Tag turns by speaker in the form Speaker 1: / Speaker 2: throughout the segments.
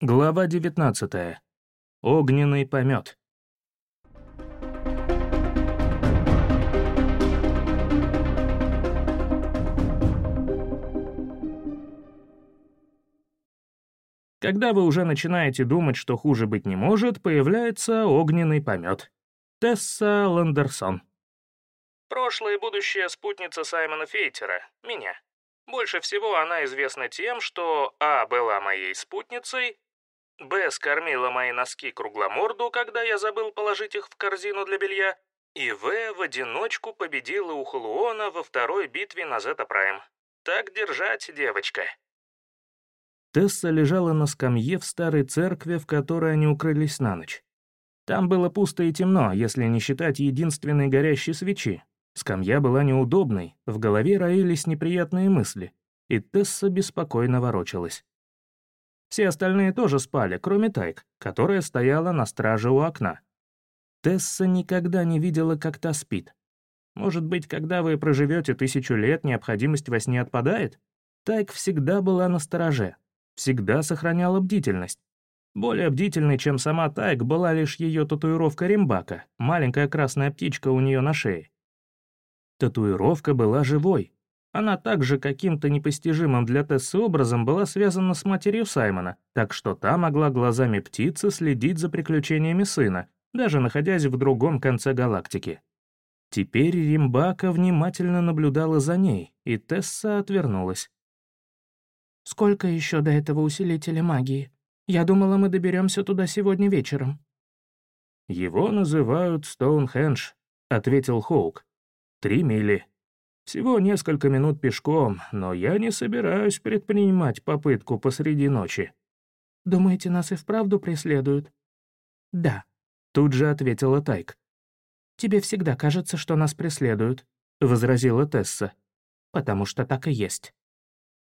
Speaker 1: Глава 19. Огненный помет. Когда вы уже начинаете думать, что хуже быть не может, появляется огненный помет. Тесса Ландерсон. Прошлая и будущая спутница Саймона Фейтера, меня. Больше всего она известна тем, что А. была моей спутницей, Б скормила мои носки кругломорду, когда я забыл положить их в корзину для белья, и В в одиночку победила у Халуона во второй битве на Зета Прайм. Так держать, девочка. Тесса лежала на скамье в старой церкви, в которой они укрылись на ночь. Там было пусто и темно, если не считать единственной горящей свечи. Скамья была неудобной, в голове роились неприятные мысли, и Тесса беспокойно ворочалась. Все остальные тоже спали, кроме Тайк, которая стояла на страже у окна. Тесса никогда не видела, как та спит. Может быть, когда вы проживете тысячу лет, необходимость во сне отпадает? Тайк всегда была на стороже, всегда сохраняла бдительность. Более бдительной, чем сама Тайк, была лишь ее татуировка Римбака, маленькая красная птичка у нее на шее. Татуировка была живой, она также каким-то непостижимым для Тессы образом была связана с матерью Саймона, так что та могла глазами птицы следить за приключениями сына, даже находясь в другом конце галактики. Теперь Римбака внимательно наблюдала за ней, и Тесса отвернулась.
Speaker 2: «Сколько еще до этого усилителя магии? Я думала, мы доберемся туда сегодня вечером».
Speaker 1: «Его называют Стоунхендж», — ответил Хоук. «Три мили. Всего несколько минут пешком, но я не собираюсь предпринимать попытку посреди ночи».
Speaker 2: «Думаете, нас и вправду преследуют?»
Speaker 1: «Да», — тут же ответила Тайк.
Speaker 2: «Тебе всегда кажется, что нас преследуют», — возразила Тесса. «Потому что так и есть».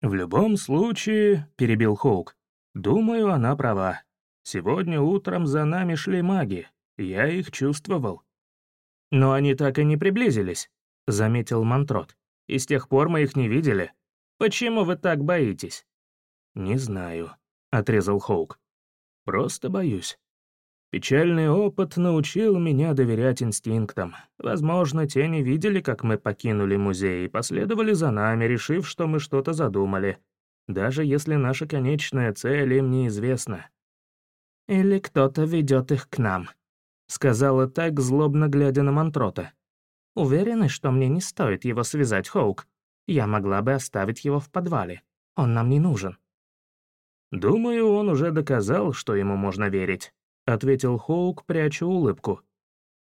Speaker 1: «В любом случае», — перебил Хоук, — «думаю, она права. Сегодня утром за нами шли маги. Я их чувствовал». «Но они так и не приблизились», — заметил Мантрот. «И с тех пор мы их не видели. Почему вы так боитесь?» «Не знаю», — отрезал Хоук. «Просто боюсь. Печальный опыт научил меня доверять инстинктам. Возможно, те не видели, как мы покинули музей, и последовали за нами, решив, что мы что-то задумали, даже если наша конечная цель им неизвестна.
Speaker 2: «Или кто-то ведет их к нам», — сказала так, злобно глядя на Мантрота. Уверены, что мне не стоит его связать, Хоук? Я могла бы оставить его в подвале. Он нам не нужен».
Speaker 1: «Думаю, он уже доказал, что ему можно верить», — ответил Хоук, пряча улыбку.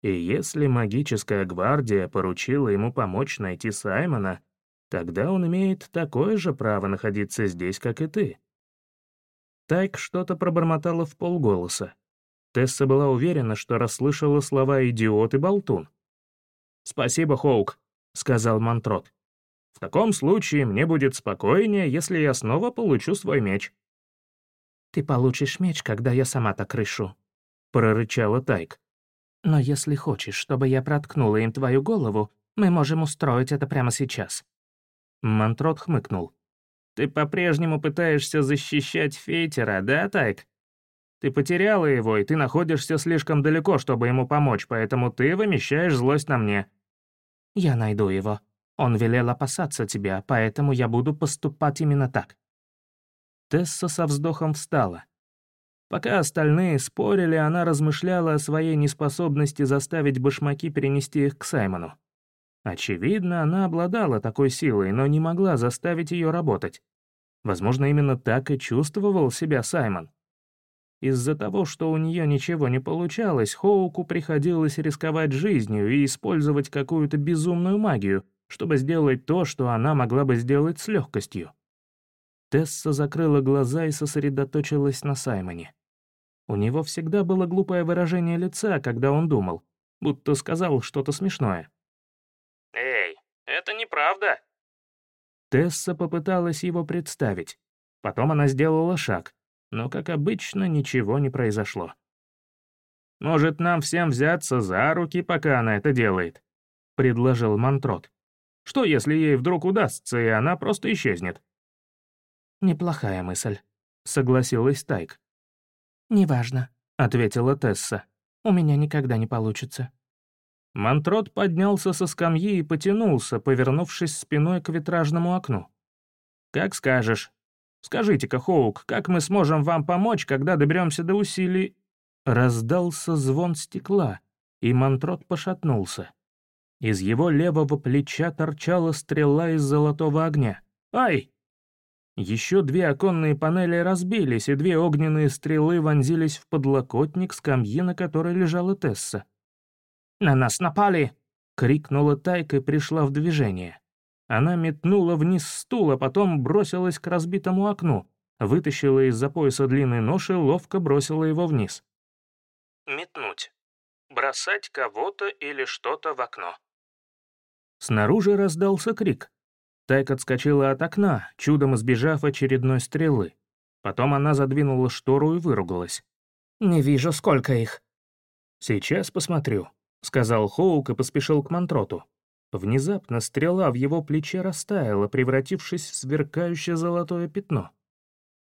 Speaker 1: «И если магическая гвардия поручила ему помочь найти Саймона, тогда он имеет такое же право находиться здесь, как и ты». Тайк что-то пробормотала в полголоса. Тесса была уверена, что расслышала слова «идиот» и «болтун». «Спасибо, Хоук», — сказал Мантрот. «В таком случае мне будет спокойнее, если я снова получу свой меч».
Speaker 2: «Ты получишь меч, когда я сама так решу», — прорычала Тайк. «Но если хочешь, чтобы я проткнула им твою голову, мы можем устроить это прямо сейчас».
Speaker 1: Мантрот хмыкнул. «Ты по-прежнему пытаешься защищать Фейтера, да, Тайк? Ты потеряла его, и ты находишься слишком далеко, чтобы ему помочь, поэтому ты вымещаешь злость на мне.
Speaker 2: Я найду его. Он велел опасаться тебя, поэтому я буду поступать именно так».
Speaker 1: Тесса со вздохом встала. Пока остальные спорили, она размышляла о своей неспособности заставить башмаки перенести их к Саймону. Очевидно, она обладала такой силой, но не могла заставить ее работать. Возможно, именно так и чувствовал себя Саймон. Из-за того, что у нее ничего не получалось, Хоуку приходилось рисковать жизнью и использовать какую-то безумную магию, чтобы сделать то, что она могла бы сделать с легкостью. Тесса закрыла глаза и сосредоточилась на Саймоне. У него всегда было глупое выражение лица, когда он думал, будто сказал что-то смешное. «Эй, это неправда!» Тесса попыталась его представить. Потом она сделала шаг, но, как обычно, ничего не произошло. «Может, нам всем взяться за руки, пока она это делает?» — предложил Мантрот. «Что, если ей вдруг удастся, и она просто исчезнет?»
Speaker 2: «Неплохая мысль», — согласилась Тайк. «Неважно», — ответила Тесса. «У меня никогда не получится».
Speaker 1: Мантрот поднялся со скамьи и потянулся, повернувшись спиной к витражному окну. «Как скажешь. Скажите-ка, Хоук, как мы сможем вам помочь, когда доберемся до усилий?» Раздался звон стекла, и Мантрот пошатнулся. Из его левого плеча торчала стрела из золотого огня. «Ай!» Еще две оконные панели разбились, и две огненные стрелы вонзились в подлокотник скамьи, на которой лежала Тесса. «На нас напали!» — крикнула Тайка и пришла в движение. Она метнула вниз стул, а потом бросилась к разбитому окну, вытащила из-за пояса длинный нож и ловко бросила его вниз. Метнуть. Бросать кого-то или что-то в окно. Снаружи раздался крик. Тайк отскочила от окна, чудом избежав очередной стрелы. Потом она задвинула штору и выругалась.
Speaker 2: «Не вижу, сколько их».
Speaker 1: «Сейчас посмотрю», — сказал Хоук и поспешил к Мантроту. Внезапно стрела в его плече растаяла, превратившись в сверкающее золотое пятно.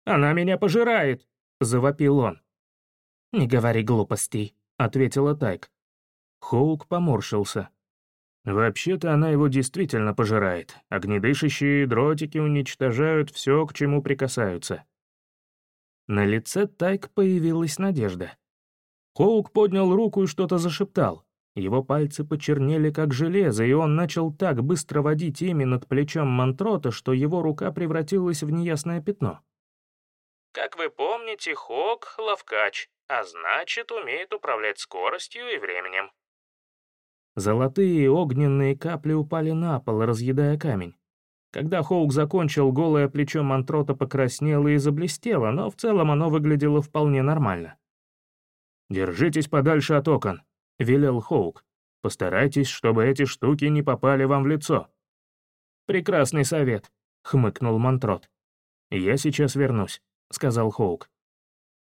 Speaker 1: «Она меня пожирает!» — завопил он.
Speaker 2: «Не говори глупостей», — ответила Тайк.
Speaker 1: Хоук поморщился. Вообще-то она его действительно пожирает. Огнедышащие дротики уничтожают все, к чему прикасаются. На лице Тайк появилась надежда. Хоук поднял руку и что-то зашептал. Его пальцы почернели как железо, и он начал так быстро водить ими над плечом Мантрота, что его рука превратилась в неясное пятно. Как вы помните, Хок — ловкач, а значит, умеет управлять скоростью и временем. Золотые огненные капли упали на пол, разъедая камень. Когда Хоук закончил, голое плечо Мантрота покраснело и заблестело, но в целом оно выглядело вполне нормально. «Держитесь подальше от окон», — велел Хоук. «Постарайтесь, чтобы эти штуки не попали вам в лицо». «Прекрасный совет», — хмыкнул Мантрот. «Я сейчас вернусь», — сказал Хоук.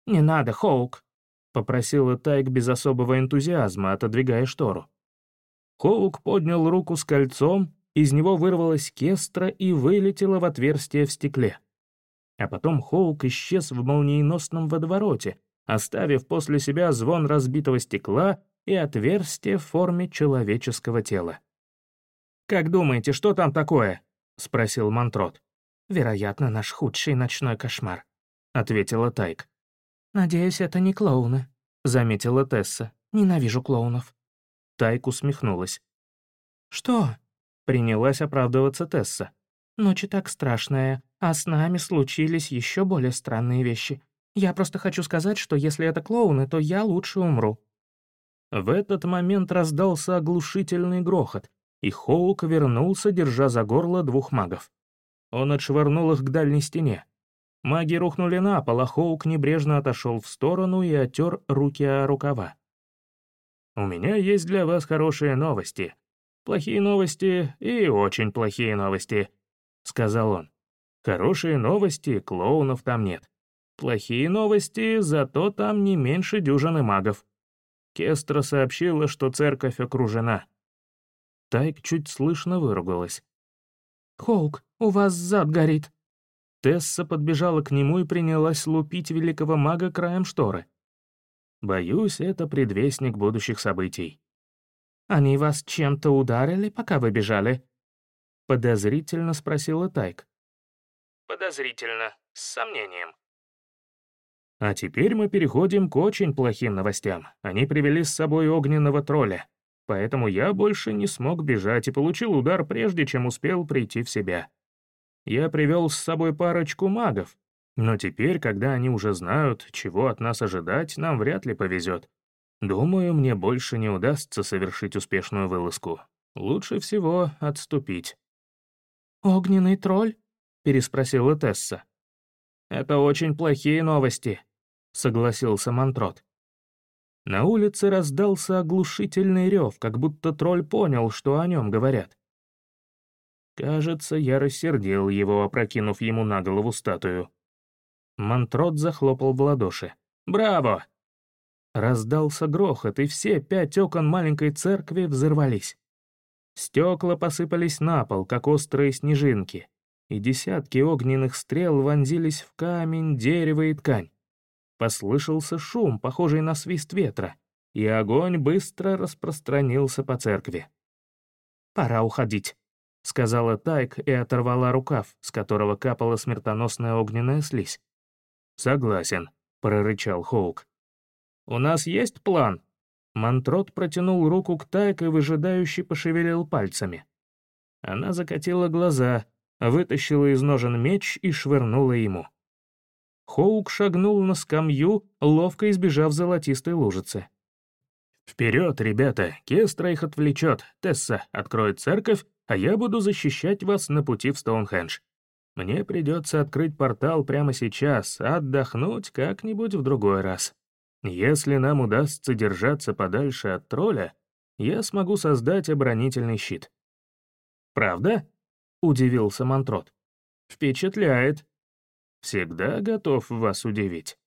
Speaker 2: «Не надо, Хоук», —
Speaker 1: попросила Тайк без особого энтузиазма, отодвигая штору. Хоук поднял руку с кольцом, из него вырвалась кестра и вылетела в отверстие в стекле. А потом Хоук исчез в молниеносном водовороте, оставив после себя звон разбитого стекла и отверстие в форме человеческого тела. «Как думаете, что там такое?» — спросил Мантрот.
Speaker 2: «Вероятно, наш худший ночной кошмар», —
Speaker 1: ответила Тайк.
Speaker 2: «Надеюсь, это не клоуны», — заметила Тесса. «Ненавижу клоунов».
Speaker 1: Тайк усмехнулась.
Speaker 2: «Что?» — принялась оправдываться Тесса. «Ночь и так страшная, а с нами случились еще более странные вещи. Я просто хочу сказать, что если это клоуны, то я лучше умру».
Speaker 1: В этот момент раздался оглушительный грохот, и Хоук вернулся, держа за горло двух магов. Он отшвырнул их к дальней стене. Маги рухнули на пол, а Хоук небрежно отошел в сторону и отер руки о рукава. У меня есть для вас хорошие новости. Плохие новости и очень плохие новости», — сказал он. «Хорошие новости, клоунов там нет. Плохие новости, зато там не меньше дюжины магов». Кестра сообщила, что церковь окружена. Тайк чуть слышно выругалась.
Speaker 2: «Хоук, у вас зад горит».
Speaker 1: Тесса подбежала к нему и принялась лупить великого мага краем шторы. Боюсь, это предвестник будущих событий.
Speaker 2: «Они вас чем-то ударили, пока вы бежали?»
Speaker 1: Подозрительно спросила Тайк. Подозрительно, с сомнением. А теперь мы переходим к очень плохим новостям. Они привели с собой огненного тролля. Поэтому я больше не смог бежать и получил удар, прежде чем успел прийти в себя. Я привел с собой парочку магов, но теперь, когда они уже знают, чего от нас ожидать, нам вряд ли повезет. Думаю, мне больше не удастся совершить успешную вылазку. Лучше всего отступить».
Speaker 2: «Огненный тролль?» — переспросила Тесса.
Speaker 1: «Это очень плохие новости», — согласился Мантрот. На улице раздался оглушительный рев, как будто тролль понял, что о нем говорят. Кажется, я рассердил его, опрокинув ему на голову статую. Мантрот захлопал в ладоши. «Браво!» Раздался грохот, и все пять окон маленькой церкви взорвались. Стекла посыпались на пол, как острые снежинки, и десятки огненных стрел вонзились в камень, дерево и ткань. Послышался шум, похожий на свист ветра, и огонь быстро распространился по церкви.
Speaker 2: «Пора уходить», — сказала Тайк и оторвала рукав, с которого капала смертоносная огненная слизь.
Speaker 1: «Согласен», — прорычал Хоук. «У нас есть план?» Мантрот протянул руку к Тайк и выжидающе пошевелил пальцами. Она закатила глаза, вытащила из ножен меч и швырнула ему. Хоук шагнул на скамью, ловко избежав золотистой лужицы. «Вперед, ребята! Кестра их отвлечет. Тесса откроет церковь, а я буду защищать вас на пути в Стоунхендж. Мне придется открыть портал прямо сейчас, а отдохнуть как-нибудь в другой раз. Если нам удастся держаться подальше от тролля, я смогу создать оборонительный щит». «Правда?» — удивился Мантрот. «Впечатляет. Всегда готов вас удивить».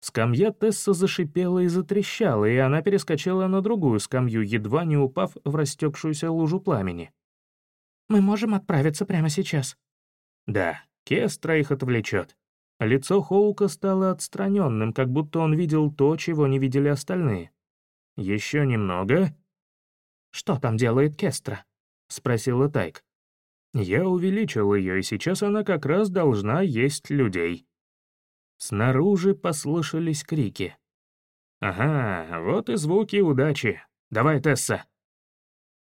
Speaker 1: Скамья Тесса зашипела и затрещала, и она перескочила на другую скамью, едва не упав в растекшуюся лужу пламени.
Speaker 2: «Мы можем отправиться прямо сейчас?»
Speaker 1: «Да, Кестра их отвлечет». Лицо Хоука стало отстраненным, как будто он видел то, чего не видели остальные. «Еще немного».
Speaker 2: «Что там делает Кестра?» — спросила Тайк.
Speaker 1: «Я увеличил ее, и сейчас она как раз должна есть людей». Снаружи послышались крики. «Ага, вот и звуки удачи. Давай, Тесса!»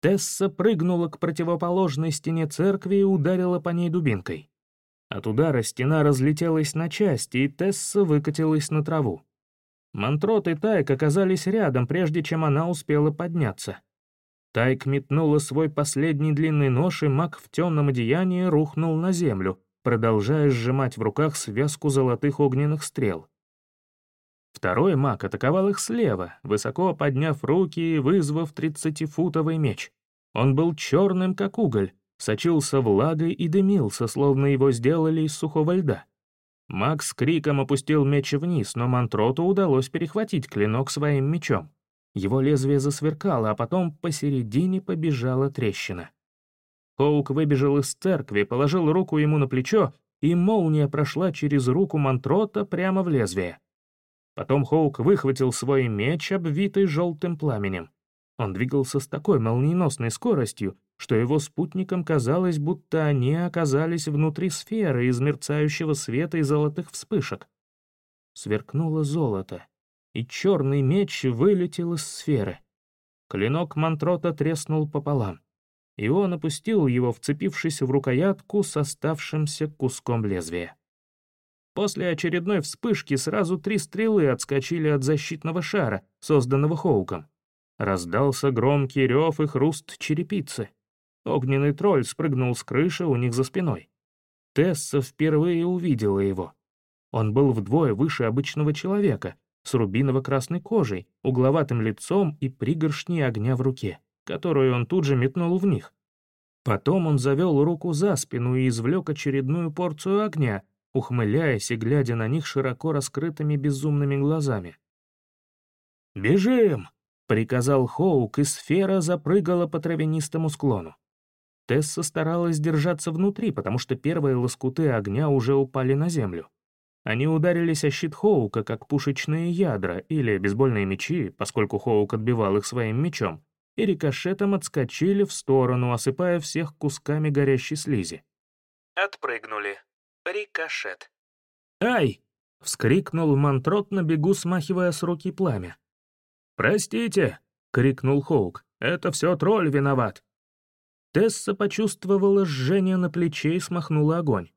Speaker 1: Тесса прыгнула к противоположной стене церкви и ударила по ней дубинкой. От удара стена разлетелась на части, и Тесса выкатилась на траву. Мантрот и Тайк оказались рядом, прежде чем она успела подняться. Тайк метнула свой последний длинный нож, и маг в темном одеянии рухнул на землю, продолжая сжимать в руках связку золотых огненных стрел. Второй маг атаковал их слева, высоко подняв руки и вызвав тридцатифутовый меч. Он был черным, как уголь, сочился влагой и дымился, словно его сделали из сухого льда. Маг с криком опустил меч вниз, но Мантроту удалось перехватить клинок своим мечом. Его лезвие засверкало, а потом посередине побежала трещина. Хоук выбежал из церкви, положил руку ему на плечо, и молния прошла через руку Мантрота прямо в лезвие. Потом Хоук выхватил свой меч, обвитый желтым пламенем. Он двигался с такой молниеносной скоростью, что его спутникам казалось, будто они оказались внутри сферы из мерцающего света и золотых вспышек. Сверкнуло золото, и черный меч вылетел из сферы. Клинок Мантрота треснул пополам и он опустил его, вцепившись в рукоятку с оставшимся куском лезвия. После очередной вспышки сразу три стрелы отскочили от защитного шара, созданного Хоуком. Раздался громкий рев и хруст черепицы. Огненный тролль спрыгнул с крыши у них за спиной. Тесса впервые увидела его. Он был вдвое выше обычного человека, с рубиново-красной кожей, угловатым лицом и пригоршней огня в руке которую он тут же метнул в них. Потом он завел руку за спину и извлек очередную порцию огня, ухмыляясь и глядя на них широко раскрытыми безумными глазами. «Бежим!» — приказал Хоук, и сфера запрыгала по травянистому склону. Тесса старалась держаться внутри, потому что первые лоскуты огня уже упали на землю. Они ударились о щит Хоука, как пушечные ядра или бейсбольные мечи, поскольку Хоук отбивал их своим мечом, и рикошетом отскочили в сторону, осыпая всех кусками горящей слизи.
Speaker 2: Отпрыгнули. Рикошет.
Speaker 1: «Ай!» — вскрикнул Мантрот на бегу, смахивая с руки пламя. «Простите!» — крикнул Хоук. «Это все тролль виноват!» Тесса почувствовала жжение на плече и смахнула огонь.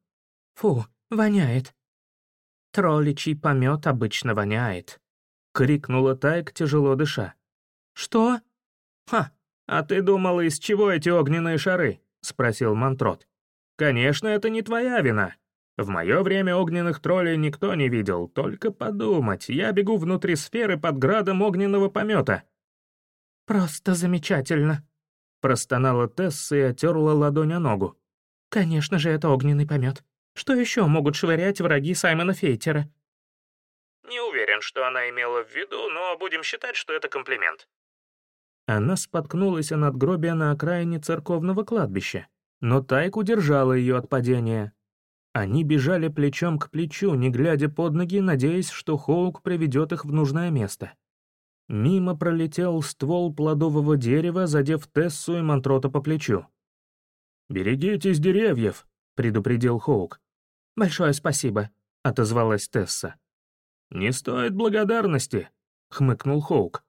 Speaker 2: «Фу, воняет!» «Тролличий помет обычно воняет!» — крикнула Тайк, тяжело дыша.
Speaker 1: «Что?» «Ха, а ты думала, из чего эти огненные шары?» — спросил Мантрот. «Конечно, это не твоя вина. В мое время огненных троллей никто не видел, только подумать, я бегу внутри сферы под градом огненного помета».
Speaker 2: «Просто замечательно», — простонала Тесса и отерла ладонь о ногу. «Конечно же, это огненный помет. Что еще могут швырять враги Саймона Фейтера?»
Speaker 1: «Не уверен, что она имела в виду, но будем считать, что это комплимент», она споткнулась о надгробие на окраине церковного кладбища, но Тайк удержала ее от падения. Они бежали плечом к плечу, не глядя под ноги, надеясь, что Хоук приведет их в нужное место. Мимо пролетел ствол плодового дерева, задев Тессу и Монтрота по плечу. «Берегитесь деревьев», — предупредил Хоук.
Speaker 2: «Большое спасибо», — отозвалась Тесса.
Speaker 1: «Не стоит благодарности», — хмыкнул Хоук.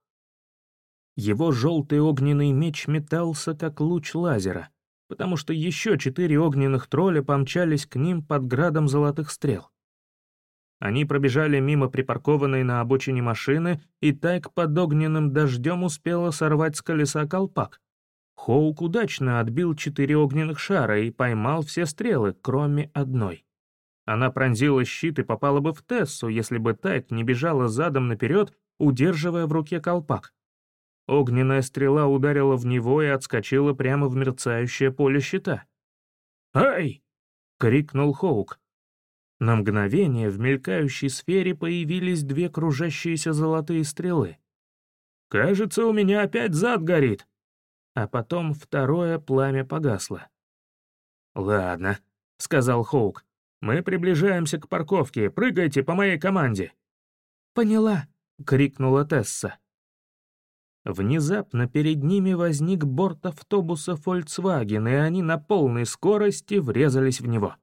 Speaker 1: Его желтый огненный меч метался, как луч лазера потому что еще четыре огненных тролля помчались к ним под градом золотых стрел. Они пробежали мимо припаркованной на обочине машины, и Тайк под огненным дождем успела сорвать с колеса колпак. Хоук удачно отбил четыре огненных шара и поймал все стрелы, кроме одной. Она пронзила щит и попала бы в Тессу, если бы Тайк не бежала задом наперед, удерживая в руке колпак. Огненная стрела ударила в него и отскочила прямо в мерцающее поле щита. «Ай!» — крикнул Хоук. На мгновение в мелькающей сфере появились две кружащиеся золотые стрелы. «Кажется, у меня опять зад горит!» А потом второе пламя погасло. «Ладно», — сказал Хоук. «Мы приближаемся к парковке. Прыгайте по моей команде».
Speaker 2: «Поняла», — крикнула Тесса.
Speaker 1: Внезапно перед ними возник борт автобуса Volkswagen, и они на полной скорости врезались в него.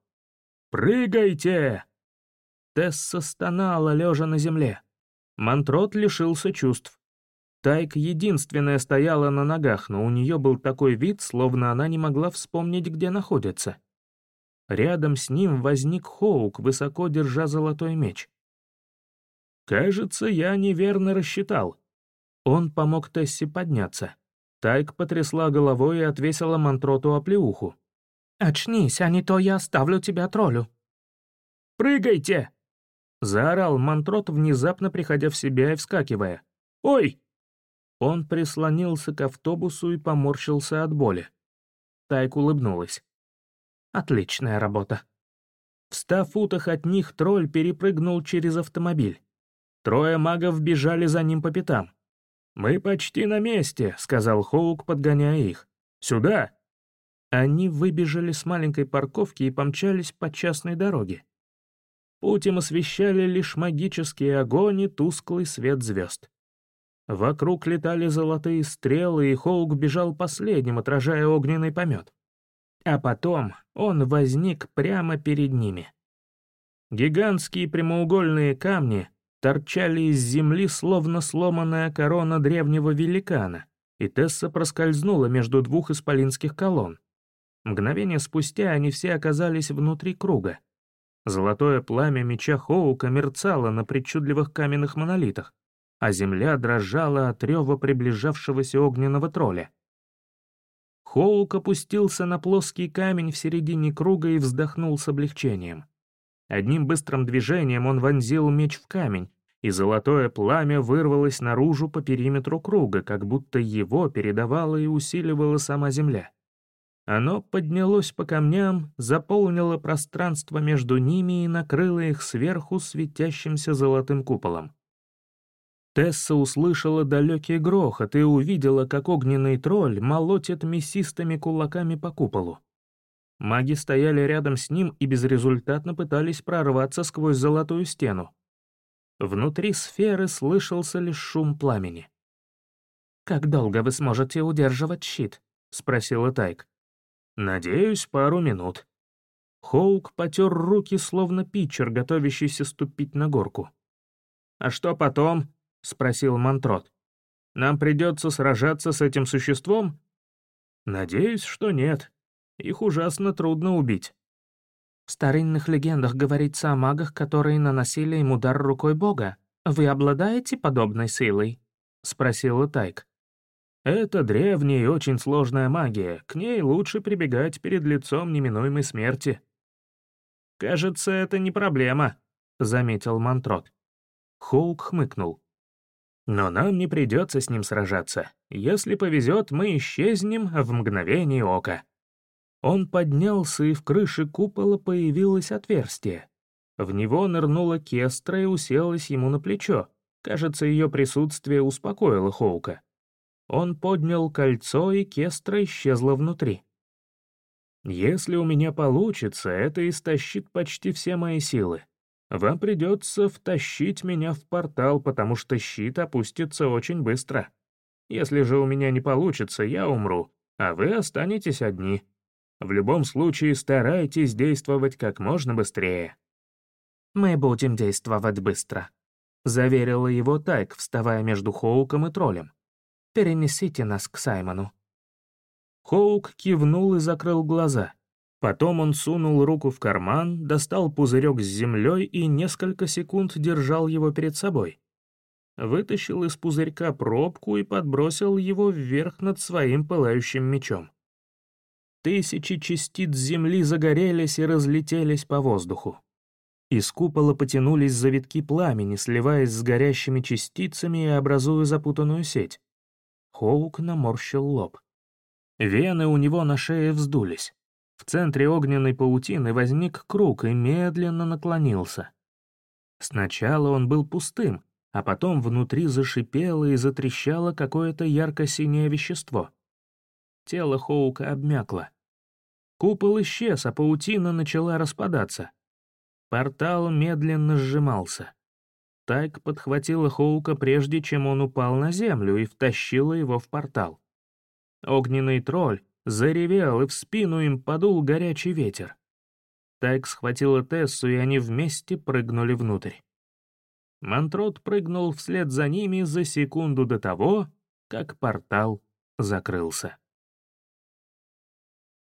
Speaker 1: «Прыгайте!» Тесса стонала, лежа на земле. Мантрот лишился чувств. Тайк единственная стояла на ногах, но у нее был такой вид, словно она не могла вспомнить, где находится. Рядом с ним возник Хоук, высоко держа золотой меч. «Кажется, я неверно рассчитал», он помог Тессе подняться. Тайк потрясла головой и отвесила Мантроту оплеуху.
Speaker 2: «Очнись, а не то я оставлю тебя троллю».
Speaker 1: «Прыгайте!» — заорал Мантрот, внезапно приходя в себя и вскакивая. «Ой!» Он прислонился к автобусу и поморщился от боли. Тайк улыбнулась.
Speaker 2: «Отличная работа».
Speaker 1: В ста футах от них тролль перепрыгнул через автомобиль. Трое магов бежали за ним по пятам. «Мы почти на месте», — сказал Хоук, подгоняя их. «Сюда!» Они выбежали с маленькой парковки и помчались по частной дороге. Путь им освещали лишь магические огонь и тусклый свет звезд. Вокруг летали золотые стрелы, и Хоук бежал последним, отражая огненный помет. А потом он возник прямо перед ними. Гигантские прямоугольные камни торчали из земли, словно сломанная корона древнего великана, и Тесса проскользнула между двух исполинских колонн. Мгновение спустя они все оказались внутри круга. Золотое пламя меча Хоука мерцало на причудливых каменных монолитах, а земля дрожала от рева приближавшегося огненного тролля. Хоук опустился на плоский камень в середине круга и вздохнул с облегчением. Одним быстрым движением он вонзил меч в камень, и золотое пламя вырвалось наружу по периметру круга, как будто его передавала и усиливала сама земля. Оно поднялось по камням, заполнило пространство между ними и накрыло их сверху светящимся золотым куполом. Тесса услышала далекий грохот и увидела, как огненный тролль молотит мясистыми кулаками по куполу. Маги стояли рядом с ним и безрезультатно пытались прорваться сквозь золотую стену. Внутри сферы слышался лишь шум пламени.
Speaker 2: «Как долго вы сможете удерживать щит?» — спросила Тайк.
Speaker 1: «Надеюсь, пару минут». Хоук потер руки, словно питчер, готовящийся ступить на горку. «А что потом?» — спросил Мантрот. «Нам придется сражаться с этим существом?» «Надеюсь, что нет», их ужасно трудно убить.
Speaker 2: В старинных легендах говорится о магах, которые наносили им удар рукой бога. Вы обладаете подобной силой?» — спросила Тайк.
Speaker 1: «Это древняя и очень сложная магия. К ней лучше прибегать перед лицом неминуемой смерти». «Кажется, это не проблема», — заметил Мантрот. Хоук хмыкнул. «Но нам не придется с ним сражаться. Если повезет, мы исчезнем в мгновение ока». Он поднялся, и в крыше купола появилось отверстие. В него нырнула Кестра и уселась ему на плечо. Кажется, ее присутствие успокоило Хоука. Он поднял кольцо, и Кестра исчезла внутри. Если у меня получится, это истощит почти все мои силы. Вам придется втащить меня в портал, потому что щит опустится очень быстро. Если же у меня не получится, я умру, а вы останетесь одни. В любом случае старайтесь действовать как можно быстрее».
Speaker 2: «Мы будем действовать быстро», — заверила его Тайк, вставая между Хоуком и троллем. «Перенесите нас к Саймону».
Speaker 1: Хоук кивнул и закрыл глаза. Потом он сунул руку в карман, достал пузырек с землей и несколько секунд держал его перед собой. Вытащил из пузырька пробку и подбросил его вверх над своим пылающим мечом. Тысячи частиц земли загорелись и разлетелись по воздуху. Из купола потянулись завитки пламени, сливаясь с горящими частицами и образуя запутанную сеть. Хоук наморщил лоб. Вены у него на шее вздулись. В центре огненной паутины возник круг и медленно наклонился. Сначала он был пустым, а потом внутри зашипело и затрещало какое-то ярко-синее вещество. Тело Хоука обмякло. Купол исчез, а паутина начала распадаться. Портал медленно сжимался. Тайк подхватила Хоука прежде, чем он упал на землю, и втащила его в портал. Огненный тролль заревел, и в спину им подул горячий ветер. Тайк схватила Тессу, и они вместе прыгнули внутрь. Мантрот прыгнул вслед за ними за секунду до того, как портал закрылся.